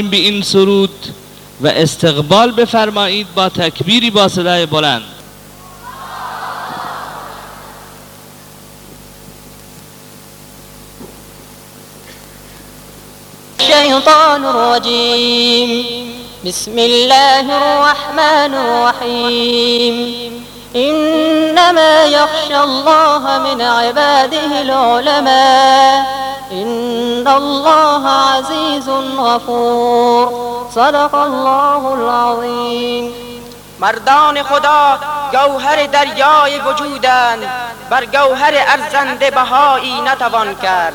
به این سرود و استقبال بفرمایید با تکبیری با صدای بلند. الشيطان الرجيم بسم الله الرحمن الرحيم إنما يخشى الله من عباده العلماء. إن الله عزيز غفور. صدق الله العظيم. مردان خدا گوهر دریای وجودند بر گوهر ارزنده بهایی نتوان کرد.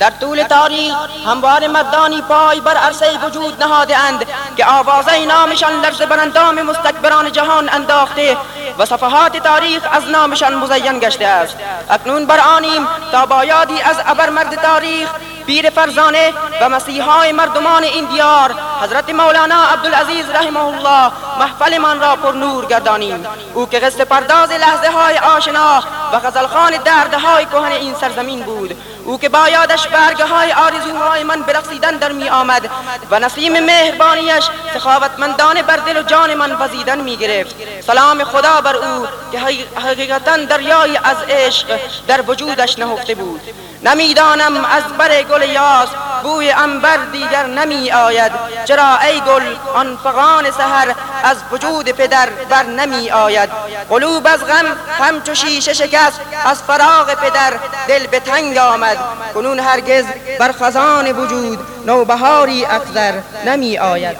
در طول تاریخ هموار مردانی پای بر عرصه وجود نهاده اند که آوازه نامشان لرز بر اندام مستکبران جهان انداخته و صفحات تاریخ از نامشان مزین گشته است. اکنون بر آنیم تا با یادی از ابرمرد تاریخ پیر فرزانه و مسیحای مردمان این دیار حضرت مولانا عبدالعزیز رحمه الله محفل من را پر نور گردانیم. او که قصه پرداز لحظه های آشنا و غزلخان دردهای کهن این سرزمین بود. او که با یادش برگه های آرزوهای من برقصیدن در می آمد و نسیم مهربانیش سخاوتمندان بر دل و جان من وزیدن می گرفت. سلام خدا بر او که حقیقتا دریای از عشق در وجودش نهفته بود. نمی‌دانم از بر گل یاس بوی انبر دیگر نمی آید چرا ای گل آن فغان سهر از وجود پدر بر نمی آید قلوب از غم همچو شیشه شکست از فراغ پدر دل به تنگ آمد. کنون هرگز بر خزان وجود نوبهاری اخضر نمی آید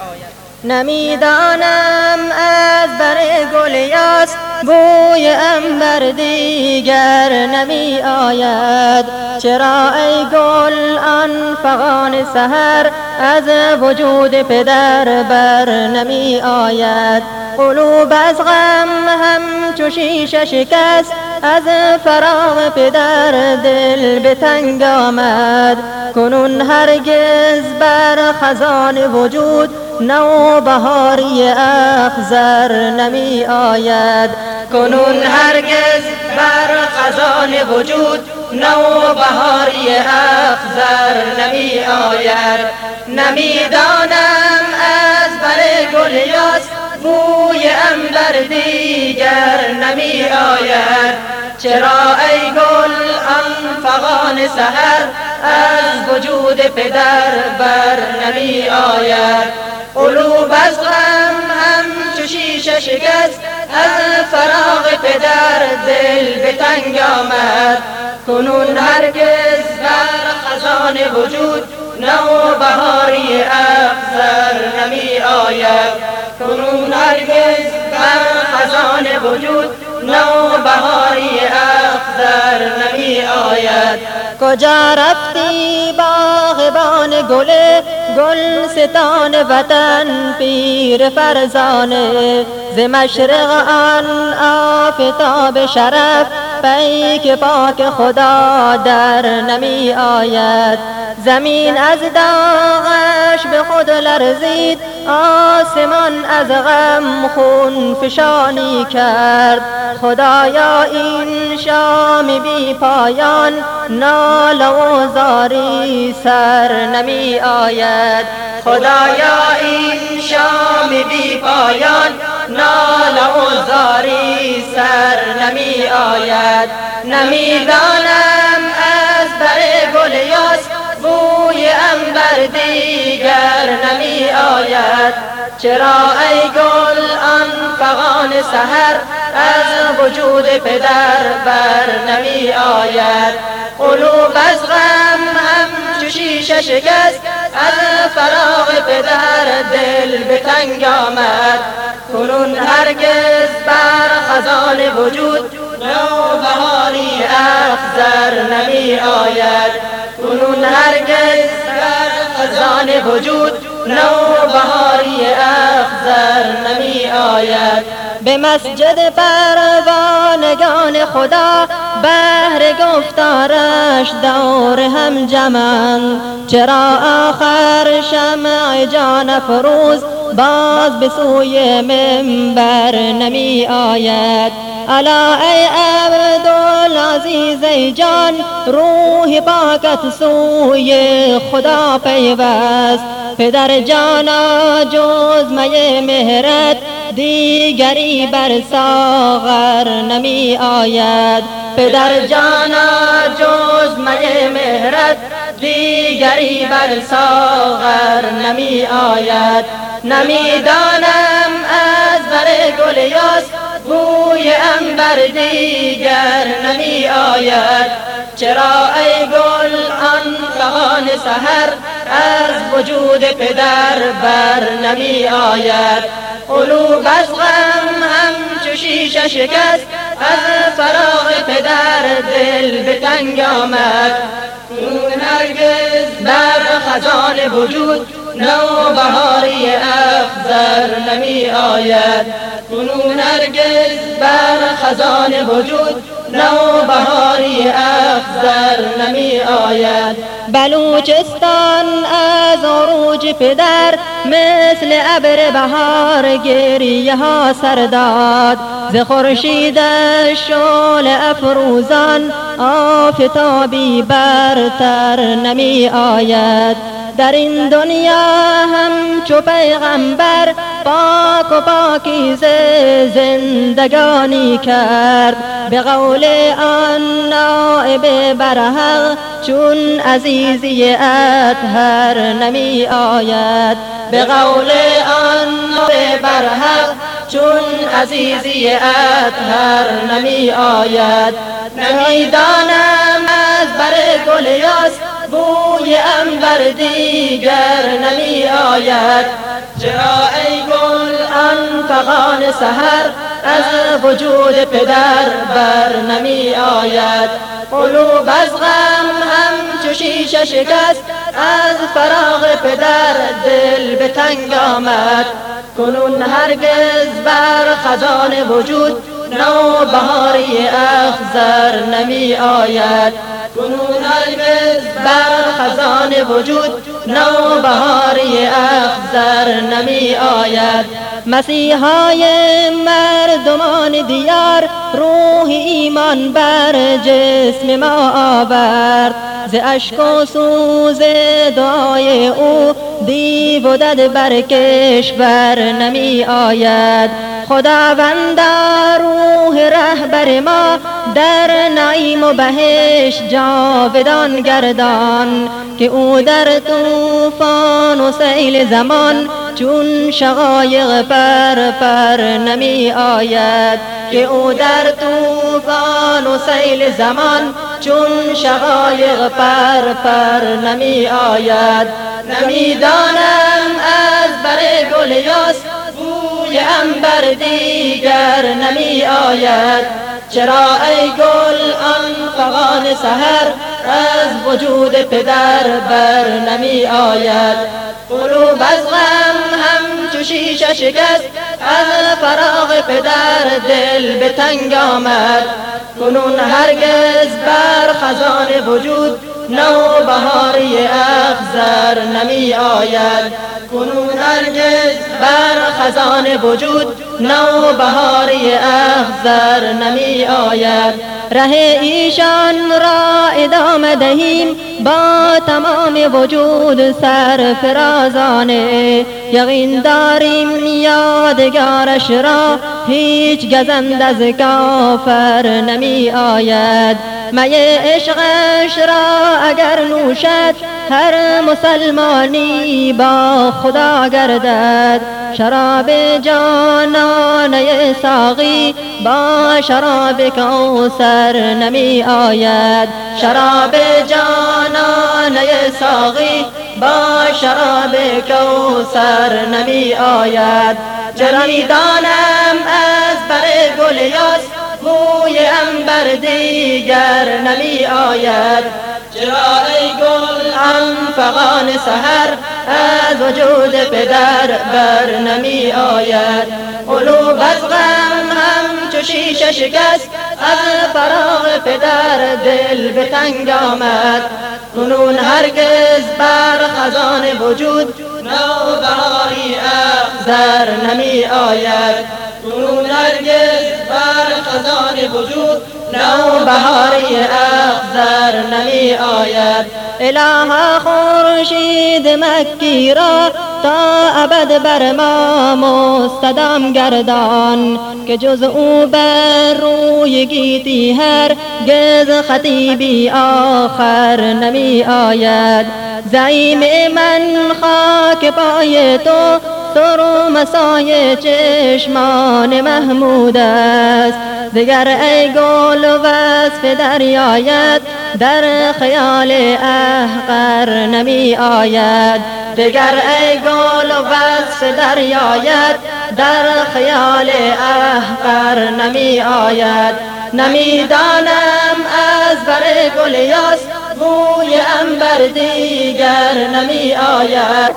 نمی‌دانم از بر گل یاس بوی انبر دیگر نمی آید چرا ای گل آن فغان سهر از وجود پدر بر نمی آید قلوب از غم هم چو شیشه شکست از فراغ پدر دل به تنگ آمد. کنون هرگز بر خزان وجود نو بهاری اخزر نمی آید. کنون هرگز بر خزان وجود نو بهاری اخزر نمی آید. نمی‌دانم از بر گل یاس بوی انبر دیگر نمی آید. چرا ای گل آن فغان سهر از وجود پدر بر نمی آید؟ قلوب از غم هم چو شیشه شکست از فراغ پدر دل به تنگ آمد. کنون هرگز بر خزان وجود نو بهاری افزر نمی آید. کنون هرگز بر خزان وجود نو بهاری افزر نمی آید. کجا رفتی باغبان گله گل ستان وطن پیر فرزانه. ز مشرق آن آفتاب شرف پیک پاک خدا در نمی آید. زمین از داغش به خود لرزید آسمان از غم خون فشانی کرد. خدایا این شام بی پایان نال و زاری سر نمی آید. خدایا این شام بی پایان نال و زاری سر نمی آید. نمی‌دانم از بر گل یاس بوی انبر دیگر نمی آید. چرا ای گل فغان سهر از وجود پدر بر نمی آید. قلوب از غم هم شیشه شکست از فراغ پدر دل به تنگ آمد. کنون هرگز بر خزان وجود نو بهاری افزر نمی آید. کنون هرگز بر خزان وجود نو بهاری افزر نمی آید. به مسجد پروانگان خدا بهر گفتارش دور هم جمن. چرا آخر شمع جان فروز باز به سوی منبر نمی آید. الا ای عبدالعزیز جان روح پاکت سوی خدا پیوست. پدر جانا جز مهرت دیگری بر ساغر نمی آید. پدر جانا جز می مهرت دیگری بر ساغر نمی آید. نمی‌دانم از بر گل یاس بوی انبر دیگر نمی آید. چرا ای گل آن فغان سهر از وجود پدر بر نمی آید. قلوب از غم هم چو شیشه شکست از فراغ پدر دل به تنگ آمد. هرگز بر خزان وجود نو بهاری افزر نمی آید. کنون هرگز بر خزان وجود نو بهاری افزر نمی آید. بلوچستان از عروج پدر مثل ابر بهار گریه ها سرداد. ز خورشید شول افروزان آفتابی برتر نمی آید. در این دنیا هم چو پیغمبر پاک و پاکیزه زندگانی کرد. به قول آن نائب برحق چون عزیزی اطهر نمی آید. به قول آن نائب برحق چون عزیزی اطهر نمی آید. نمی‌دانم از بر گل بوی انبر دیگر نمی آید. چرا ای گل آن سهر از وجود پدر بر نمی آید. قلوب از غم هم چو شیشه شکست از فراغ پدر دل به تنگ آمد. کنون هرگز بر خزان وجود نو بهاری اخزر نمی آید. کنون هرگز بر خزان وجود نو بهاری اخزر نمی آید. مسیحای مردمان دیار روح ایمان بر جسم ما آورد. ز اشک و سوز دعای او دیو و دد بر کشور نمی آید. خداوند روح رهبر ما در نعیم و بهش جاودان گردان که او در طوفان و سیل زمان چون شقایق پر پر نمی آید. که او در طوفان و سیل زمان چون شقایق پر پر نمی آید. نمی‌دانم از بر گل یاس بوی انبر دیگر نمی آید. چرا ای گل آن فغان سهر از وجود پدر بر نمی آید؟ قلوب از غم هم شیشه شکست از فراغ پدر دل به تنگ آمد. کنون هرگز بر خزان وجود نو بهاری اخزر نمی آید. کنون هرگز بر خزان وجود نو بهاری اخزر نمی آید. ره ایشان را ادامه دهیم با تمام وجود سر فرازانه یقین داریم یادگارش را هیچ گزند از کافر نمی آید. می عشقش را اگر نوشد هر مسلمانی با خدا گردد. شراب جانانه ساقی با شراب کوسر نمی آید. شراب جانانه ساقی با شراب کوسر نمی آید. جرمی دانم از بر گل یاس بوی انبر دیگر نمی آید. چرا ای گل آن فغان سهر از وجود پدر بر نمی آید؟ قلوب از غم هم چو شیشه شکست از فراغ پدر دل به تنگ آمد. کنون هرگز بر خزان وجود نوبهاری اخزر نمی آید. کنون هرگز بر خزان وجود نو بهاری اخزر نمی آید. اله خورشید مکی را تا ابد بر ما مستدام گردان که جز او بر روی گیتی هر گز خطیبی آخر نمی آید. زعیم من خاک پای تو سر مسای چشمان محمود است. دیگر ای گل وصف دریایت در خیال احقر نمی آید. دیگر ای گل وصف دریایت در خیال احقر نمی آید. نمی‌دانم از بر گل یاس بوی انبر دیگر نمی آید.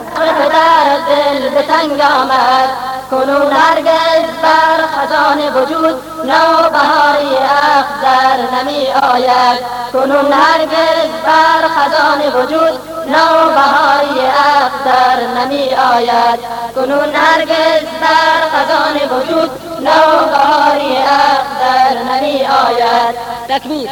در دل به تنگ آمد. کنون هرگز بر خزان وجود نو بهاری اخزر نمی آید. کنون هرگز بر خزان وجود نو بهاری اخزر نمی آید. کنون هرگز بر خزان وجود نو بهاری اخزر نمی آید. تکمیل